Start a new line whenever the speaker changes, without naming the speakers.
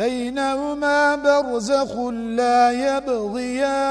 بينهما برزخ لا يبغيان.